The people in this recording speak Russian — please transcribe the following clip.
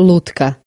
Лутка.